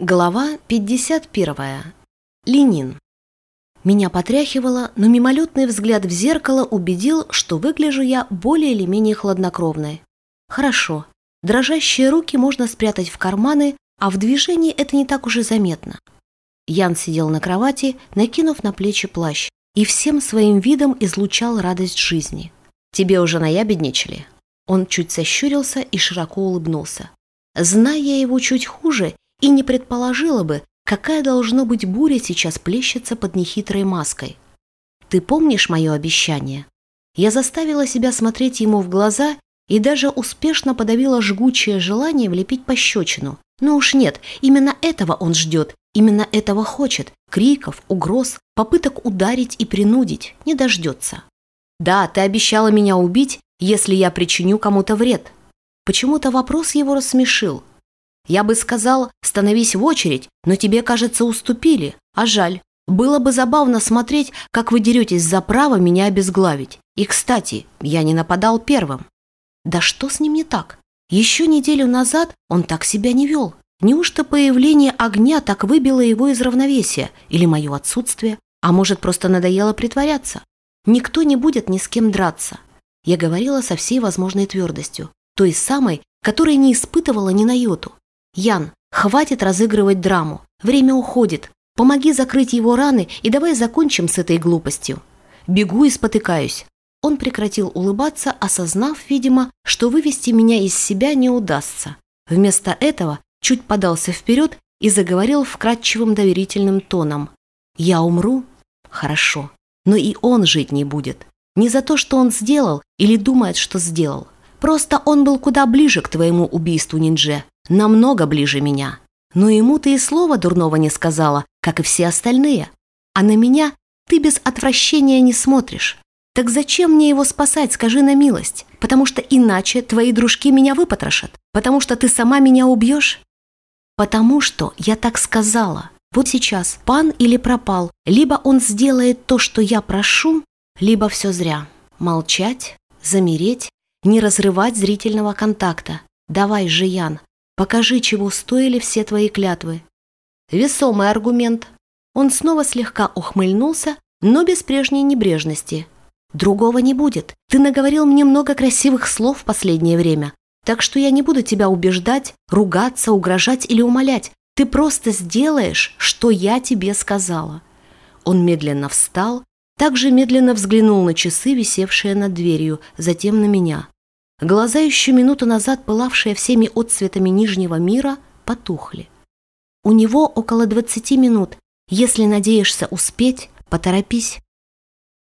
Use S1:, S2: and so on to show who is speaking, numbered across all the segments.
S1: Глава 51. Ленин. Меня потряхивало, но мимолетный взгляд в зеркало убедил, что выгляжу я более или менее хладнокровной. Хорошо. Дрожащие руки можно спрятать в карманы, а в движении это не так уж и заметно. Ян сидел на кровати, накинув на плечи плащ, и всем своим видом излучал радость жизни. «Тебе уже наябедничали?» Он чуть сощурился и широко улыбнулся. Зная его чуть хуже, и не предположила бы, какая должно быть буря сейчас плещется под нехитрой маской. Ты помнишь мое обещание? Я заставила себя смотреть ему в глаза и даже успешно подавила жгучее желание влепить пощечину. Но уж нет, именно этого он ждет, именно этого хочет. Криков, угроз, попыток ударить и принудить не дождется. Да, ты обещала меня убить, если я причиню кому-то вред. Почему-то вопрос его рассмешил. Я бы сказал, становись в очередь, но тебе, кажется, уступили. А жаль. Было бы забавно смотреть, как вы деретесь за право меня обезглавить. И, кстати, я не нападал первым. Да что с ним не так? Еще неделю назад он так себя не вел. Неужто появление огня так выбило его из равновесия? Или мое отсутствие? А может, просто надоело притворяться? Никто не будет ни с кем драться. Я говорила со всей возможной твердостью. Той самой, которой не испытывала ни на йоту. «Ян, хватит разыгрывать драму. Время уходит. Помоги закрыть его раны и давай закончим с этой глупостью». Бегу и спотыкаюсь. Он прекратил улыбаться, осознав, видимо, что вывести меня из себя не удастся. Вместо этого чуть подался вперед и заговорил вкрадчивым доверительным тоном. «Я умру? Хорошо. Но и он жить не будет. Не за то, что он сделал или думает, что сделал. Просто он был куда ближе к твоему убийству, Ниндже намного ближе меня. Но ему ты и слова дурного не сказала, как и все остальные. А на меня ты без отвращения не смотришь. Так зачем мне его спасать, скажи на милость? Потому что иначе твои дружки меня выпотрошат. Потому что ты сама меня убьешь? Потому что я так сказала. Вот сейчас пан или пропал. Либо он сделает то, что я прошу, либо все зря. Молчать, замереть, не разрывать зрительного контакта. Давай же, Ян, Покажи, чего стоили все твои клятвы. Весомый аргумент. Он снова слегка ухмыльнулся, но без прежней небрежности. Другого не будет. Ты наговорил мне много красивых слов в последнее время. Так что я не буду тебя убеждать, ругаться, угрожать или умолять. Ты просто сделаешь, что я тебе сказала. Он медленно встал, также медленно взглянул на часы, висевшие над дверью, затем на меня. Глаза, еще минуту назад пылавшие всеми отцветами Нижнего мира, потухли. У него около двадцати минут. Если надеешься успеть, поторопись.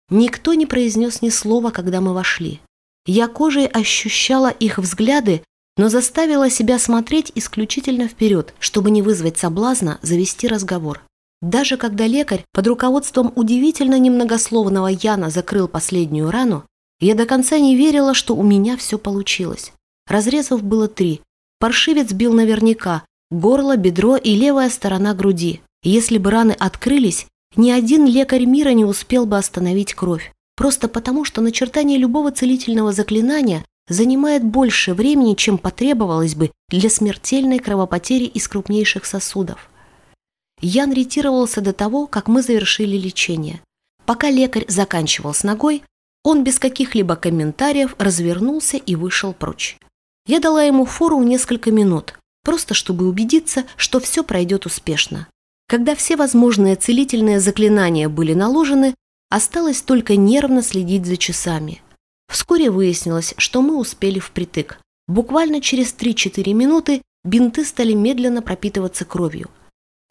S1: Никто не произнес ни слова, когда мы вошли. Я кожей ощущала их взгляды, но заставила себя смотреть исключительно вперед, чтобы не вызвать соблазна завести разговор. Даже когда лекарь под руководством удивительно немногословного Яна закрыл последнюю рану, я до конца не верила, что у меня все получилось. Разрезов было три. Паршивец бил наверняка. Горло, бедро и левая сторона груди. Если бы раны открылись, ни один лекарь мира не успел бы остановить кровь. Просто потому, что начертание любого целительного заклинания занимает больше времени, чем потребовалось бы для смертельной кровопотери из крупнейших сосудов. Ян ретировался до того, как мы завершили лечение. Пока лекарь заканчивал с ногой, он без каких-либо комментариев развернулся и вышел прочь. Я дала ему фору несколько минут, просто чтобы убедиться, что все пройдет успешно. Когда все возможные целительные заклинания были наложены, осталось только нервно следить за часами. Вскоре выяснилось, что мы успели впритык. Буквально через 3-4 минуты бинты стали медленно пропитываться кровью.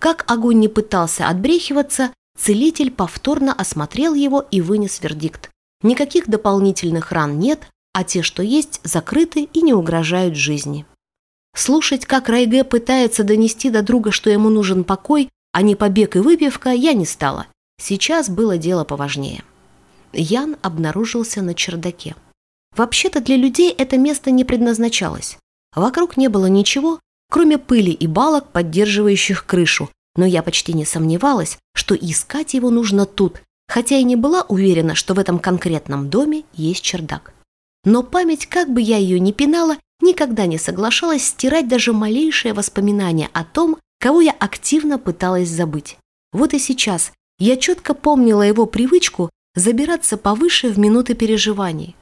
S1: Как огонь не пытался отбрехиваться, целитель повторно осмотрел его и вынес вердикт. Никаких дополнительных ран нет, а те, что есть, закрыты и не угрожают жизни. Слушать, как Райге пытается донести до друга, что ему нужен покой, а не побег и выпивка, я не стала. Сейчас было дело поважнее. Ян обнаружился на чердаке. Вообще-то для людей это место не предназначалось. Вокруг не было ничего, кроме пыли и балок, поддерживающих крышу, но я почти не сомневалась, что искать его нужно тут, хотя и не была уверена, что в этом конкретном доме есть чердак. Но память, как бы я ее ни пинала, никогда не соглашалась стирать даже малейшее воспоминание о том, кого я активно пыталась забыть. Вот и сейчас я четко помнила его привычку забираться повыше в минуты переживаний.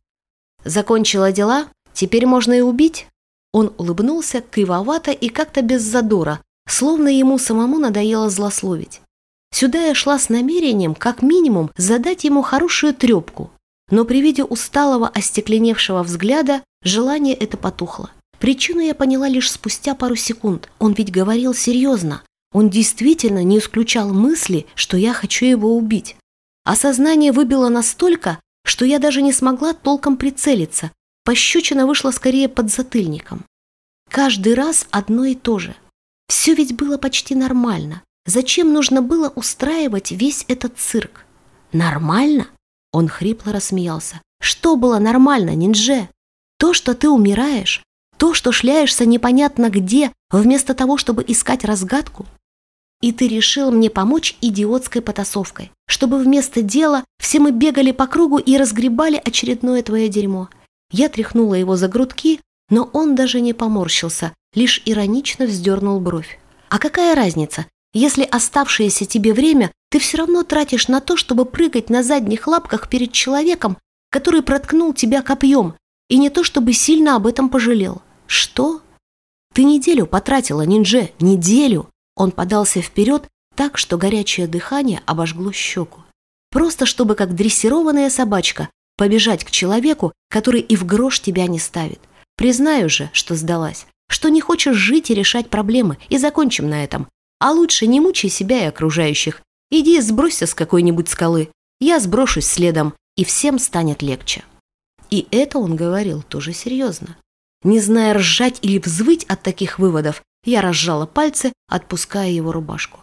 S1: Закончила дела, теперь можно и убить. Он улыбнулся кривовато и как-то без задора, словно ему самому надоело злословить. Сюда я шла с намерением, как минимум, задать ему хорошую трепку, но при виде усталого, остекленевшего взгляда желание это потухло. Причину я поняла лишь спустя пару секунд. Он ведь говорил серьезно. Он действительно не исключал мысли, что я хочу его убить. Осознание выбило настолько, что я даже не смогла толком прицелиться. Пощечина вышла скорее под затыльником. Каждый раз одно и то же. Все ведь было почти нормально. Зачем нужно было устраивать весь этот цирк? Нормально? Он хрипло рассмеялся. Что было нормально, ниндже? То, что ты умираешь? То, что шляешься непонятно где, вместо того, чтобы искать разгадку? И ты решил мне помочь идиотской потасовкой, чтобы вместо дела все мы бегали по кругу и разгребали очередное твое дерьмо. Я тряхнула его за грудки, но он даже не поморщился, лишь иронично вздернул бровь. А какая разница, если оставшееся тебе время ты все равно тратишь на то, чтобы прыгать на задних лапках перед человеком, который проткнул тебя копьем, и не то чтобы сильно об этом пожалел. Что? Ты неделю потратила, ниндже, неделю. Он подался вперед так, что горячее дыхание обожгло щеку. Просто чтобы, как дрессированная собачка, побежать к человеку, который и в грош тебя не ставит. Признаю же, что сдалась, что не хочешь жить и решать проблемы, и закончим на этом. А лучше не мучай себя и окружающих. Иди сбросься с какой-нибудь скалы. Я сброшусь следом, и всем станет легче. И это он говорил тоже серьезно. Не зная ржать или взвыть от таких выводов, я разжала пальцы, отпуская его рубашку.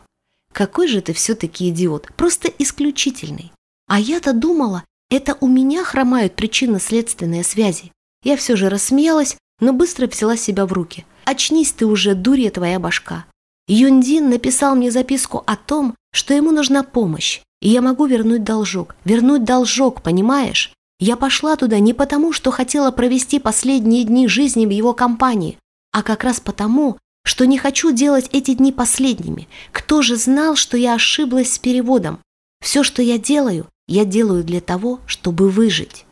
S1: Какой же ты все-таки идиот, просто исключительный. А я-то думала, это у меня хромают причинно-следственные связи. Я все же рассмеялась, но быстро взяла себя в руки. Очнись ты уже, дурья твоя башка. Юндин написал мне записку о том, что ему нужна помощь, и я могу вернуть должок. Вернуть должок, понимаешь? Я пошла туда не потому, что хотела провести последние дни жизни в его компании, а как раз потому, что не хочу делать эти дни последними. Кто же знал, что я ошиблась с переводом? Все, что я делаю, я делаю для того, чтобы выжить.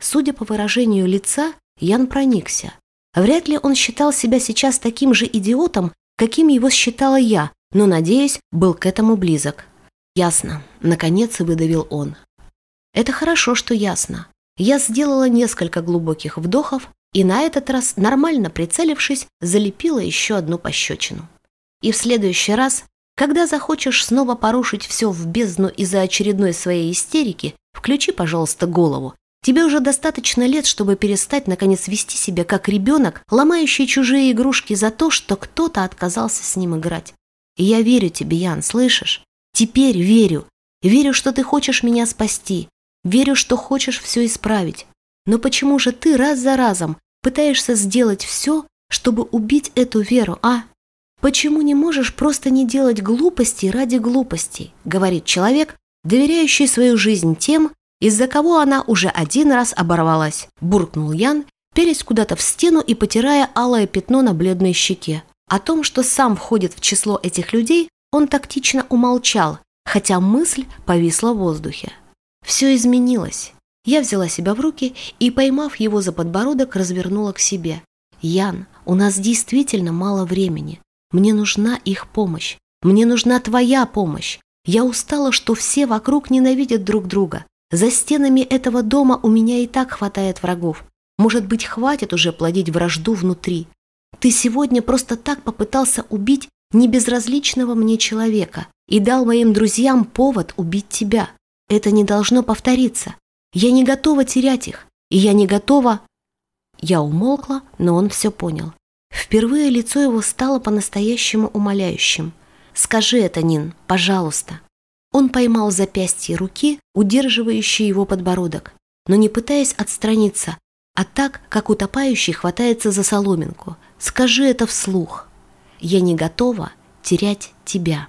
S1: Судя по выражению лица, Ян проникся. Вряд ли он считал себя сейчас таким же идиотом, каким его считала я, но, надеюсь, был к этому близок. «Ясно», — наконец выдавил он. «Это хорошо, что ясно. Я сделала несколько глубоких вдохов и на этот раз, нормально прицелившись, залепила еще одну пощечину. И в следующий раз, когда захочешь снова порушить все в бездну из-за очередной своей истерики, включи, пожалуйста, голову. Тебе уже достаточно лет, чтобы перестать, наконец, вести себя как ребенок, ломающий чужие игрушки за то, что кто-то отказался с ним играть. И я верю тебе, Ян, слышишь? Теперь верю. Верю, что ты хочешь меня спасти. Верю, что хочешь все исправить. Но почему же ты раз за разом пытаешься сделать все, чтобы убить эту веру, а? Почему не можешь просто не делать глупостей ради глупостей, говорит человек, доверяющий свою жизнь тем, из-за кого она уже один раз оборвалась, буркнул Ян, перясь куда-то в стену и потирая алое пятно на бледной щеке. О том, что сам входит в число этих людей, он тактично умолчал, хотя мысль повисла в воздухе. Все изменилось. Я взяла себя в руки и, поймав его за подбородок, развернула к себе. «Ян, у нас действительно мало времени. Мне нужна их помощь. Мне нужна твоя помощь. Я устала, что все вокруг ненавидят друг друга. За стенами этого дома у меня и так хватает врагов. Может быть, хватит уже плодить вражду внутри. Ты сегодня просто так попытался убить небезразличного мне человека и дал моим друзьям повод убить тебя. Это не должно повториться. Я не готова терять их, и я не готова...» Я умолкла, но он все понял. Впервые лицо его стало по-настоящему умоляющим. «Скажи это, Нин, пожалуйста». Он поймал запястье руки, удерживающей его подбородок, но не пытаясь отстраниться, а так, как утопающий хватается за соломинку. «Скажи это вслух. Я не готова терять тебя».